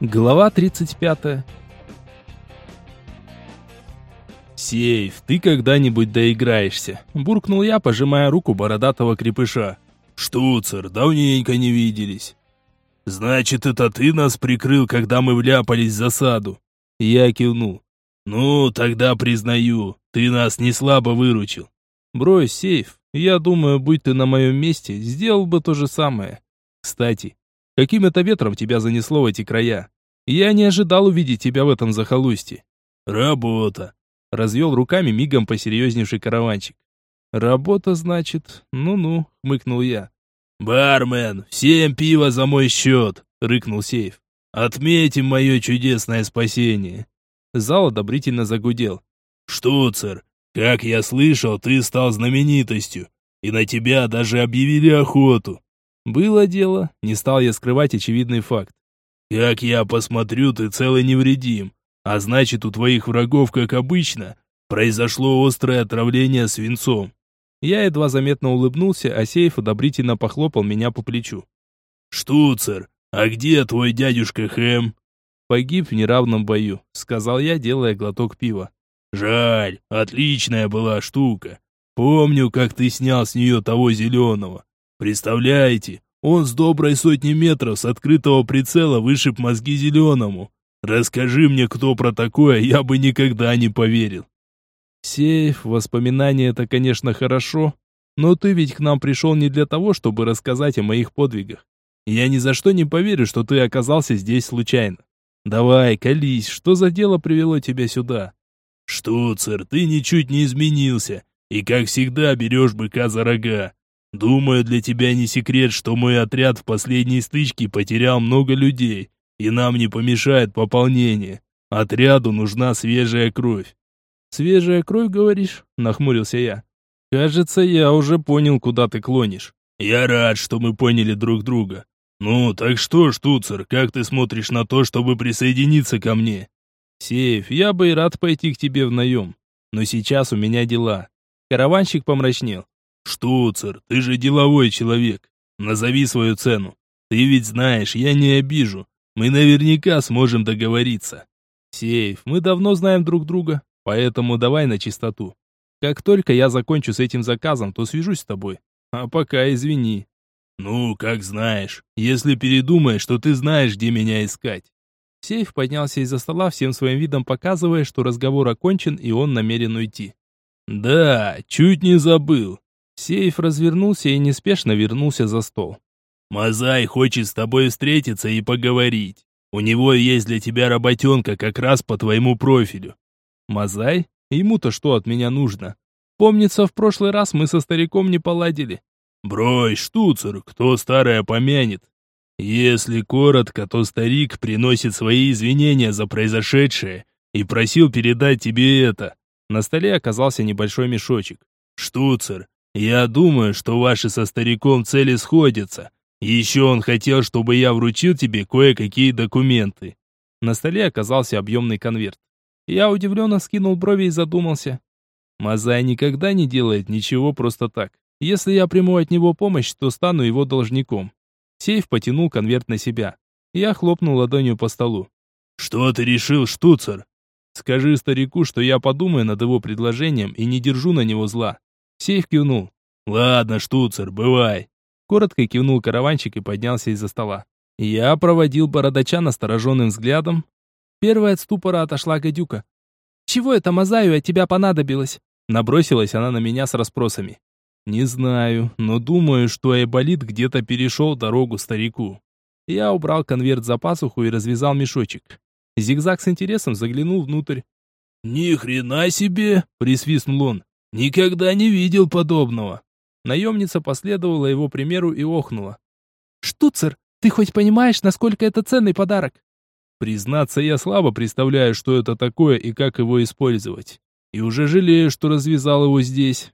Глава 35. «Сейф, ты когда-нибудь доиграешься?» – буркнул я, пожимая руку бородатого крепыша. «Штуцер, давненько не виделись». «Значит, это ты нас прикрыл, когда мы вляпались в засаду?» Я кивнул. «Ну, тогда признаю, ты нас не слабо выручил». «Брось, Сейф, я думаю, будь ты на моем месте, сделал бы то же самое. Кстати, Каким это ветром тебя занесло в эти края? Я не ожидал увидеть тебя в этом захолустье. Работа. Развел руками мигом посерьезневший караванчик. Работа, значит? Ну-ну, хмыкнул я. «Бармен, всем пиво за мой счет!» — рыкнул сейф. «Отметим мое чудесное спасение!» Зал одобрительно загудел. «Штуцер, как я слышал, ты стал знаменитостью, и на тебя даже объявили охоту. Было дело, не стал я скрывать очевидный факт. Как я посмотрю, ты целый невредим. А значит, у твоих врагов, как обычно, произошло острое отравление свинцом. Я едва заметно улыбнулся, а Сейф одобрительно похлопал меня по плечу. «Штуцер, а где твой дядюшка Хэм?» «Погиб в неравном бою», — сказал я, делая глоток пива. «Жаль, отличная была штука. Помню, как ты снял с нее того зеленого. Представляете, он с доброй сотни метров с открытого прицела вышиб мозги зеленому. Расскажи мне, кто про такое, я бы никогда не поверил. Сейф, воспоминания это, конечно, хорошо, но ты ведь к нам пришел не для того, чтобы рассказать о моих подвигах. Я ни за что не поверю, что ты оказался здесь случайно. Давай, колись, что за дело привело тебя сюда? Штуцер, ты ничуть не изменился, и как всегда берешь быка за рога. Думаю, для тебя не секрет, что мой отряд в последней стычке потерял много людей, и нам не помешает пополнение. Отряду нужна свежая кровь. Свежая кровь, говоришь? Нахмурился я. Кажется, я уже понял, куда ты клонишь. Я рад, что мы поняли друг друга. Ну, так что, штуцер, как ты смотришь на то, чтобы присоединиться ко мне? Сейф, я бы и рад пойти к тебе в наем, но сейчас у меня дела. Караванщик помрачнел. «Штуцер, ты же деловой человек. Назови свою цену. Ты ведь знаешь, я не обижу. Мы наверняка сможем договориться». «Сейф, мы давно знаем друг друга, поэтому давай на чистоту. Как только я закончу с этим заказом, то свяжусь с тобой. А пока извини». «Ну, как знаешь. Если передумаешь, что ты знаешь, где меня искать». Сейф поднялся из-за стола, всем своим видом показывая, что разговор окончен и он намерен уйти. «Да, чуть не забыл. Сейф развернулся и неспешно вернулся за стол. «Мазай хочет с тобой встретиться и поговорить. У него есть для тебя работенка как раз по твоему профилю». «Мазай? Ему-то что от меня нужно? Помнится, в прошлый раз мы со стариком не поладили». «Брось, штуцер, кто старое помянет. Если коротко, то старик приносит свои извинения за произошедшее и просил передать тебе это». На столе оказался небольшой мешочек. «Штуцер, я думаю, что ваши со стариком цели сходятся. Еще он хотел, чтобы я вручил тебе кое-какие документы. На столе оказался объемный конверт. Я удивленно скинул брови и задумался. Мазай никогда не делает ничего просто так. Если я приму от него помощь, то стану его должником. Сейф потянул конверт на себя. Я хлопнул ладонью по столу. «Что ты решил, штуцер?» «Скажи старику, что я подумаю над его предложением и не держу на него зла. Сейф кивнул. «Ладно, штуцер, бывай». Коротко кивнул караванчик и поднялся из-за стола. Я проводил бородача настороженным взглядом. Первая от ступора отошла гадюка. «Чего это Мазаю от тебя понадобилось?» Набросилась она на меня с расспросами. «Не знаю, но думаю, что Айболит где-то перешел дорогу старику». Я убрал конверт за пасуху и развязал мешочек. Зигзаг с интересом заглянул внутрь. «Ни хрена себе!» — присвистнул он. Никогда не видел подобного. Наемница последовала его примеру и охнула. «Штуцер, ты хоть понимаешь, насколько это ценный подарок?» Признаться, я слабо представляю, что это такое и как его использовать. И уже жалею, что развязал его здесь.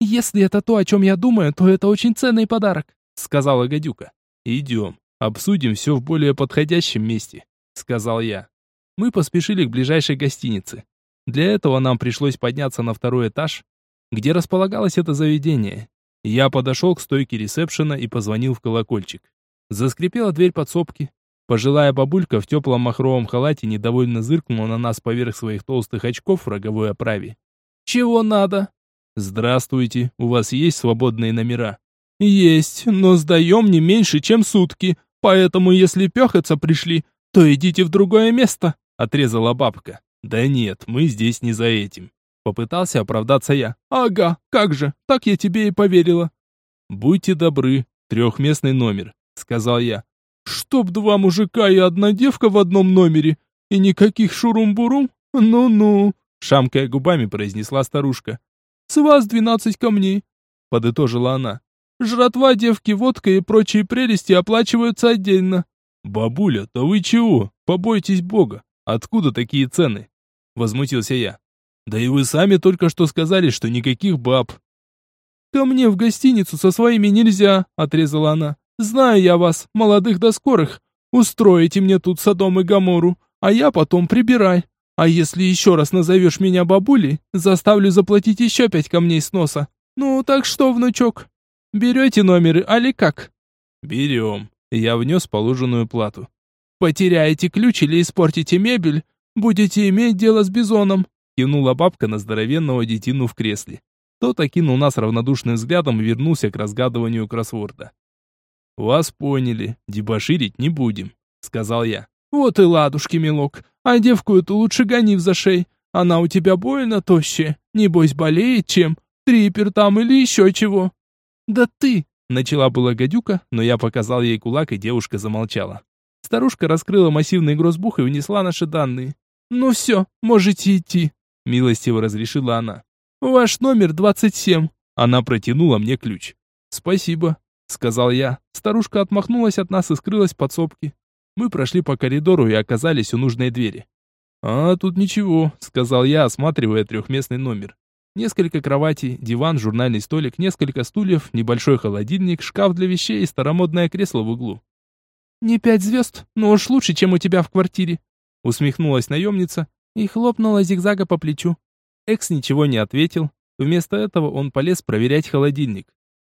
«Если это то, о чем я думаю, то это очень ценный подарок», — сказала гадюка. «Идем, обсудим все в более подходящем месте», — сказал я. Мы поспешили к ближайшей гостинице. Для этого нам пришлось подняться на второй этаж, где располагалось это заведение. Я подошел к стойке ресепшена и позвонил в колокольчик. Заскрипела дверь подсобки. Пожилая бабулька в теплом махровом халате недовольно зыркнула на нас поверх своих толстых очков в роговой оправе. «Чего надо?» «Здравствуйте, у вас есть свободные номера?» «Есть, но сдаем не меньше, чем сутки, поэтому если пехаться пришли, то идите в другое место», — отрезала бабка. «Да нет, мы здесь не за этим», — попытался оправдаться я. «Ага, как же, так я тебе и поверила». «Будьте добры, трехместный номер», — сказал я. Чтоб два мужика и одна девка в одном номере, и никаких шурум-бурум? Ну-ну, шамкая губами произнесла старушка. С вас двенадцать камней, подытожила она. Жратва, девки, водка и прочие прелести оплачиваются отдельно. Бабуля, да вы чего? Побойтесь Бога. Откуда такие цены? Возмутился я. Да и вы сами только что сказали, что никаких баб. Ко мне в гостиницу со своими нельзя, отрезала она. Знаю я вас, молодых да скорых. Устроите мне тут Содом и Гомору, а я потом прибирай. А если еще раз назовешь меня бабулей, заставлю заплатить еще пять камней с носа. Ну, так что, внучок, берете номеры, али как?» «Берем». Я внес положенную плату. «Потеряете ключ или испортите мебель, будете иметь дело с бизоном», кивнула бабка на здоровенного детину в кресле. Тот окинул нас равнодушным взглядом и вернулся к разгадыванию кроссворда. «Вас поняли, дебоширить не будем», — сказал я. «Вот и ладушки, милок, а девку эту лучше гони в зашей. Она у тебя больно тощая, небось болеет чем, трипер там или еще чего». «Да ты!» — начала была гадюка, но я показал ей кулак, и девушка замолчала. Старушка раскрыла массивный грозбух и внесла наши данные. «Ну все, можете идти», — милостиво разрешила она. «Ваш номер 27». Она протянула мне ключ. «Спасибо», сказал я. Старушка отмахнулась от нас и скрылась в подсобке. Мы прошли по коридору и оказались у нужной двери. «А, тут ничего», — сказал я, осматривая трехместный номер. Несколько кроватей, диван, журнальный столик, несколько стульев, небольшой холодильник, шкаф для вещей и старомодное кресло в углу. «Не пять звезд, но уж лучше, чем у тебя в квартире», — усмехнулась наемница и хлопнула зигзага по плечу. Экс ничего не ответил. Вместо этого он полез проверять холодильник.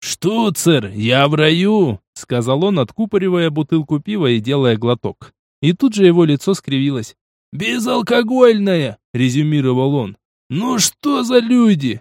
«Штуцер, я в раю!» — сказал он, откупоривая бутылку пива и делая глоток. И тут же его лицо скривилось. «Безалкогольное!» — резюмировал он. «Ну что за люди?»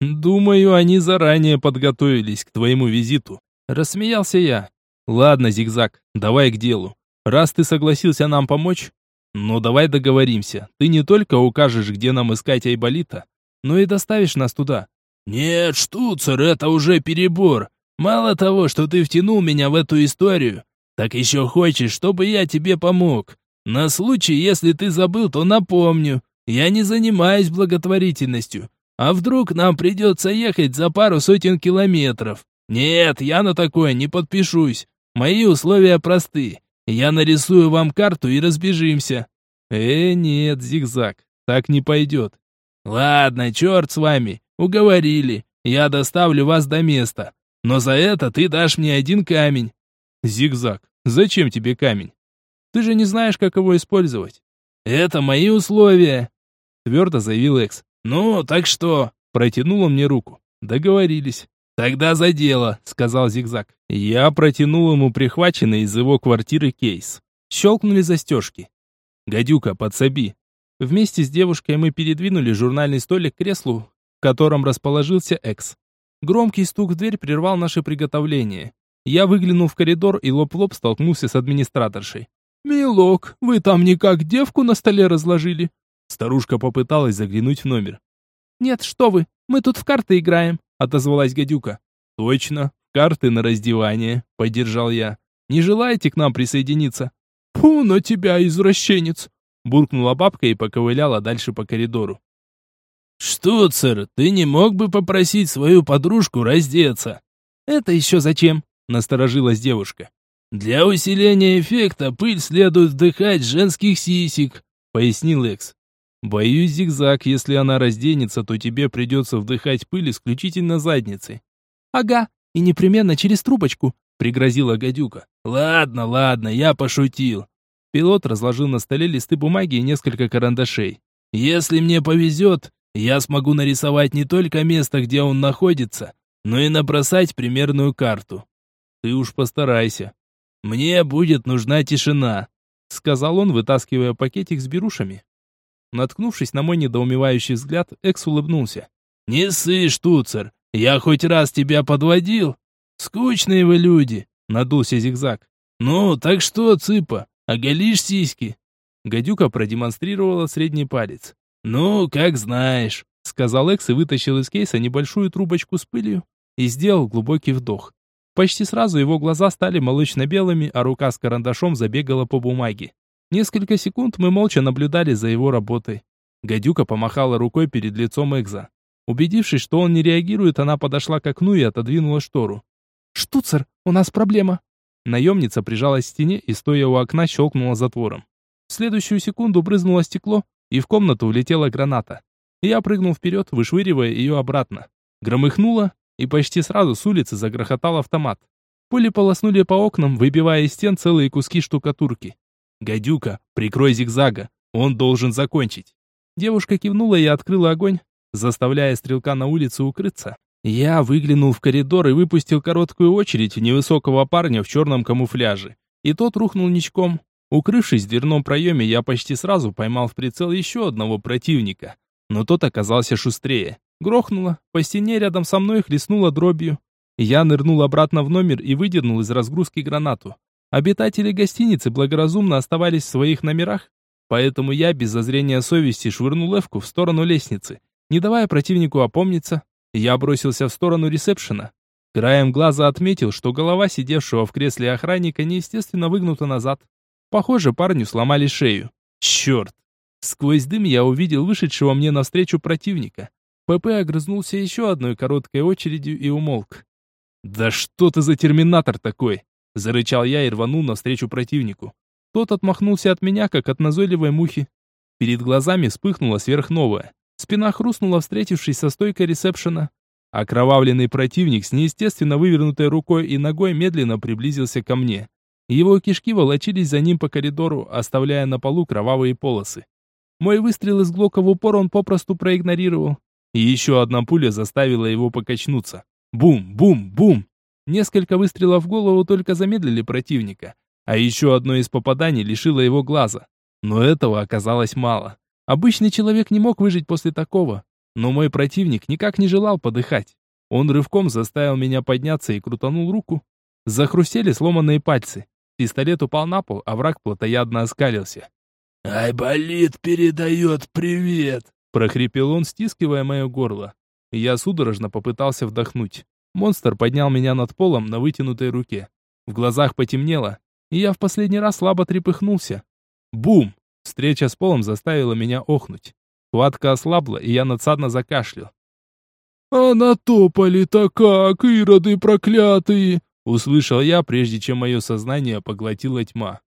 «Думаю, они заранее подготовились к твоему визиту», — рассмеялся я. «Ладно, Зигзаг, давай к делу. Раз ты согласился нам помочь, ну давай договоримся. Ты не только укажешь, где нам искать Айболита, но и доставишь нас туда. «Нет, штуцер, это уже перебор. Мало того, что ты втянул меня в эту историю, так еще хочешь, чтобы я тебе помог. На случай, если ты забыл, то напомню. Я не занимаюсь благотворительностью. А вдруг нам придется ехать за пару сотен километров? Нет, я на такое не подпишусь. Мои условия просты. Я нарисую вам карту и разбежимся». «Э, нет, зигзаг, так не пойдет». «Ладно, черт с вами. Уговорили. Я доставлю вас до места. Но за это ты дашь мне один камень. Зигзаг. Зачем тебе камень? Ты же не знаешь, как его использовать. Это мои условия, твердо заявил Экс. Ну, так что? Протянул он мне руку. Договорились. Тогда за дело, сказал Зигзаг. Я протянул ему прихваченный из его квартиры кейс. Щелкнули застежки. Гадюка, подсоби. Вместе с девушкой мы передвинули журнальный столик к креслу, котором расположился Экс. Громкий стук в дверь прервал наше приготовление. Я выглянул в коридор и лоб-лоб столкнулся с администраторшей. «Милок, вы там никак девку на столе разложили?» Старушка попыталась заглянуть в номер. «Нет, что вы, мы тут в карты играем», — отозвалась гадюка. «Точно, карты на раздевание», — поддержал я. «Не желаете к нам присоединиться?» «Фу на тебя, извращенец!» Буркнула бабка и поковыляла дальше по коридору. «Штуцер, ты не мог бы попросить свою подружку раздеться?» «Это еще зачем?» — насторожилась девушка. «Для усиления эффекта пыль следует вдыхать женских сисек», — пояснил Экс. «Боюсь, зигзаг, если она разденется, то тебе придется вдыхать пыль исключительно задницей». «Ага, и непременно через трубочку», — пригрозила гадюка. «Ладно, ладно, я пошутил». Пилот разложил на столе листы бумаги и несколько карандашей. «Если мне повезет, я смогу нарисовать не только место, где он находится, но и набросать примерную карту. Ты уж постарайся. «Мне будет нужна тишина», — сказал он, вытаскивая пакетик с берушами. Наткнувшись на мой недоумевающий взгляд, Экс улыбнулся. «Не ссы, штуцер, я хоть раз тебя подводил? Скучные вы люди», — надулся зигзаг. «Ну, так что, цыпа, оголишь сиськи?» Гадюка продемонстрировала средний палец. «Ну, как знаешь», — сказал Экс и вытащил из кейса небольшую трубочку с пылью и сделал глубокий вдох. Почти сразу его глаза стали молочно-белыми, а рука с карандашом забегала по бумаге. Несколько секунд мы молча наблюдали за его работой. Гадюка помахала рукой перед лицом Экза. Убедившись, что он не реагирует, она подошла к окну и отодвинула штору. «Штуцер, у нас проблема!» Наемница прижалась к стене и, стоя у окна, щелкнула затвором. В следующую секунду брызнуло стекло, и в комнату влетела граната. Я прыгнул вперед, вышвыривая ее обратно. Громыхнуло, и почти сразу с улицы загрохотал автомат. Пули полоснули по окнам, выбивая из стен целые куски штукатурки. «Гадюка, прикрой зигзага, он должен закончить». Девушка кивнула и открыла огонь, заставляя стрелка на улице укрыться. Я выглянул в коридор и выпустил короткую очередь в невысокого парня в черном камуфляже. И тот рухнул ничком. Укрывшись в дверном проеме, я почти сразу поймал в прицел еще одного противника. Но тот оказался шустрее. Грохнуло, по стене рядом со мной хлестнуло дробью. Я нырнул обратно в номер и выдернул из разгрузки гранату. Обитатели гостиницы благоразумно оставались в своих номерах, поэтому я без зазрения совести швырнул Эвку в сторону лестницы. Не давая противнику опомниться, я бросился в сторону ресепшена. Краем глаза отметил, что голова сидевшего в кресле охранника неестественно выгнута назад. Похоже, парню сломали шею. Черт! Сквозь дым я увидел вышедшего мне навстречу противника. ПП огрызнулся еще одной короткой очередью и умолк. «Да что ты за терминатор такой?» Зарычал я и рванул навстречу противнику. Тот отмахнулся от меня, как от назойливой мухи. Перед глазами вспыхнуло сверхновое. Спина хрустнула, встретившись со стойкой ресепшена. Окровавленный противник с неестественно вывернутой рукой и ногой медленно приблизился ко мне. Его кишки волочились за ним по коридору, оставляя на полу кровавые полосы. Мой выстрел из глока в упор он попросту проигнорировал. И еще одна пуля заставила его покачнуться. Бум, бум, бум. Несколько выстрелов в голову только замедлили противника, а еще одно из попаданий лишило его глаза. Но этого оказалось мало. Обычный человек не мог выжить после такого, но мой противник никак не желал подыхать. Он рывком заставил меня подняться и крутанул руку. Захрустели сломанные пальцы. Пистолет упал на пол, а враг плотоядно оскалился. «Айболит передает привет!» прохрипел он, стискивая мое горло. Я судорожно попытался вдохнуть. Монстр поднял меня над полом на вытянутой руке. В глазах потемнело, и я в последний раз слабо трепыхнулся. Бум! Встреча с полом заставила меня охнуть. Хватка ослабла, и я надсадно закашлял. «А натопали-то как, ироды проклятые!» Услышал я, прежде чем мое сознание поглотила тьма.